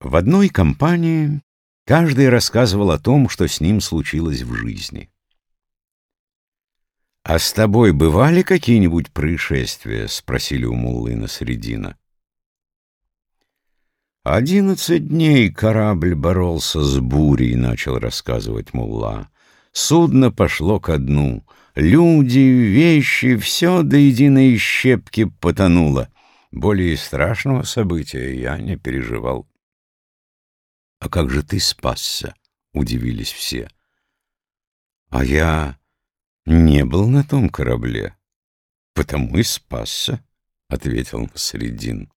В одной компании каждый рассказывал о том, что с ним случилось в жизни. «А с тобой бывали какие-нибудь происшествия?» — спросили у Муллы на средина. «Одиннадцать дней корабль боролся с бурей», — начал рассказывать Мулла. «Судно пошло ко дну. Люди, вещи, все до единой щепки потонуло. Более страшного события я не переживал». «А как же ты спасся?» — удивились все. «А я не был на том корабле, потому и спасся», — ответил Средин.